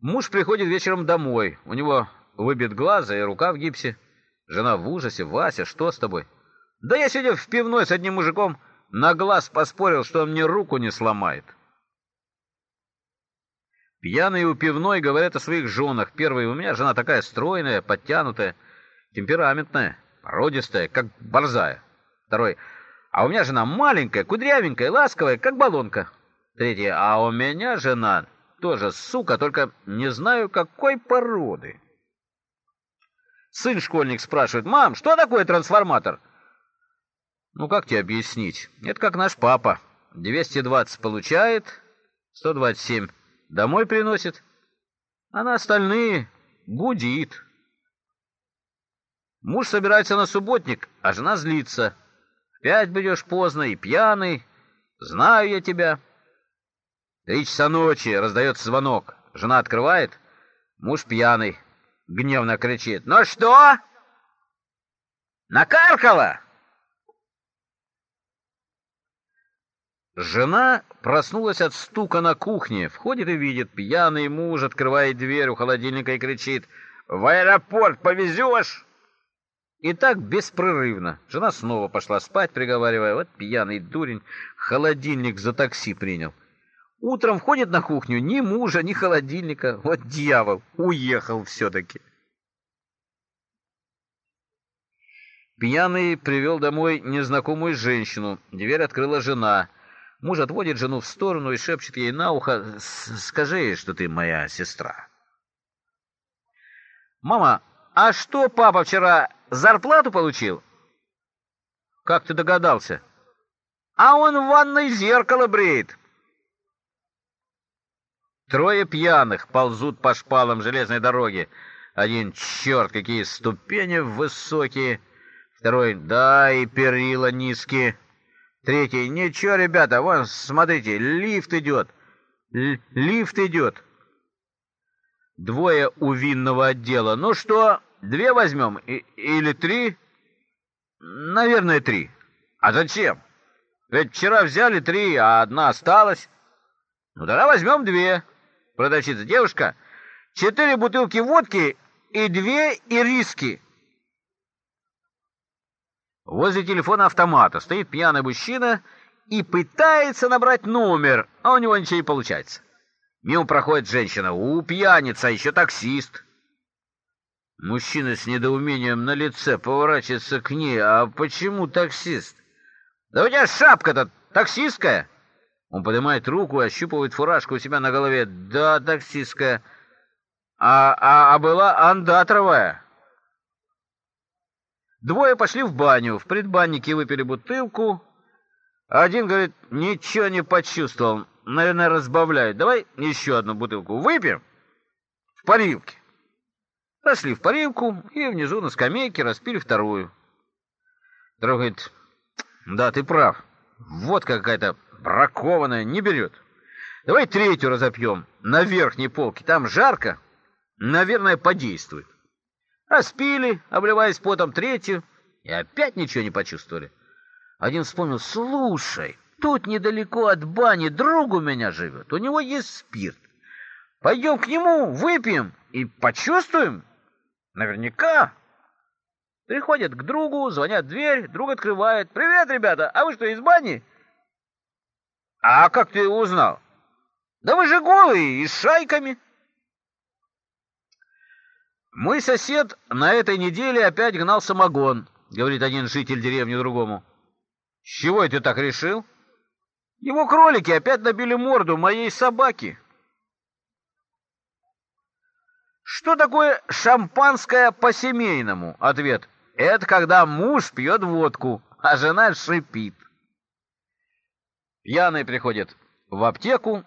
Муж приходит вечером домой. У него выбит глаз и рука в гипсе. Жена в ужасе. «Вася, что с тобой?» «Да я сегодня в пивной с одним мужиком на глаз поспорил, что он мне руку не сломает». Пьяные у пивной говорят о своих женах. Первый, у меня жена такая стройная, подтянутая, темпераментная, породистая, как борзая. Второй, а у меня жена маленькая, кудрявенькая, ласковая, как баллонка. Третий, а у меня жена тоже сука, только не знаю, какой породы. Сын-школьник спрашивает, «Мам, что такое трансформатор?» Ну, как тебе объяснить? Это как наш папа. 220 получает, 127 домой приносит, а на остальные гудит. Муж собирается на субботник, а жена злится. Опять будешь поздно и пьяный. Знаю я тебя. Три часа ночи раздается звонок. Жена открывает. Муж пьяный. Гневно кричит. «Ну что? Накаркала?» Жена проснулась от стука на кухне, входит и видит, пьяный муж открывает дверь у холодильника и кричит «В аэропорт повезешь?» И так беспрерывно. Жена снова пошла спать, приговаривая «Вот пьяный дурень, холодильник за такси принял». Утром входит на кухню, ни мужа, ни холодильника. Вот дьявол, уехал все-таки. Пьяный привел домой незнакомую женщину. Дверь открыла жена. Муж отводит жену в сторону и шепчет ей на ухо, «Скажи, что ты моя сестра». «Мама, а что папа вчера зарплату получил?» «Как ты догадался?» «А он в ванной зеркало бреет». Трое пьяных ползут по шпалам железной дороги. Один, черт, какие ступени высокие. Второй, да, и перила низкие. Третий, ничего, ребята, вон, смотрите, лифт идет. Лифт идет. Двое у винного отдела. Ну что, две возьмем? И или три? Наверное, три. А зачем? Ведь вчера взяли три, а одна осталась. Ну тогда возьмем две. Продавщица, девушка, четыре бутылки водки и две ириски. Возле телефона автомата стоит пьяный мужчина и пытается набрать номер, а у него ничего не получается. Мимо проходит женщина. У, пьяница, еще таксист. Мужчина с недоумением на лице поворачивается к ней. А почему таксист? Да у тебя шапка-то таксистская. Он поднимает руку и ощупывает фуражку у себя на голове. Да, таксистская. А, а, а была андатровая. Двое пошли в баню, в предбаннике выпили бутылку. Один говорит, ничего не почувствовал, наверное, разбавляют. Давай еще одну бутылку выпьем в парилке. Пошли в парилку и внизу на скамейке распили вторую. Второй говорит, да, ты прав, вот какая-то бракованная, не берет. Давай третью разопьем на верхней полке, там жарко, наверное, подействует. Распили, обливаясь потом третью, и опять ничего не почувствовали. Один вспомнил, слушай, тут недалеко от бани друг у меня живет, у него есть спирт. Пойдем к нему, выпьем и почувствуем. Наверняка. Приходят к другу, звонят в дверь, друг открывает. «Привет, ребята! А вы что, из бани?» «А как ты узнал?» «Да вы же голые и с шайками!» «Мой сосед на этой неделе опять гнал самогон», — говорит один житель деревни другому. «С чего это ты так решил?» «Его кролики опять набили морду моей собаки». «Что такое шампанское по-семейному?» Ответ. «Это когда муж пьет водку, а жена шипит». Пьяный приходит в аптеку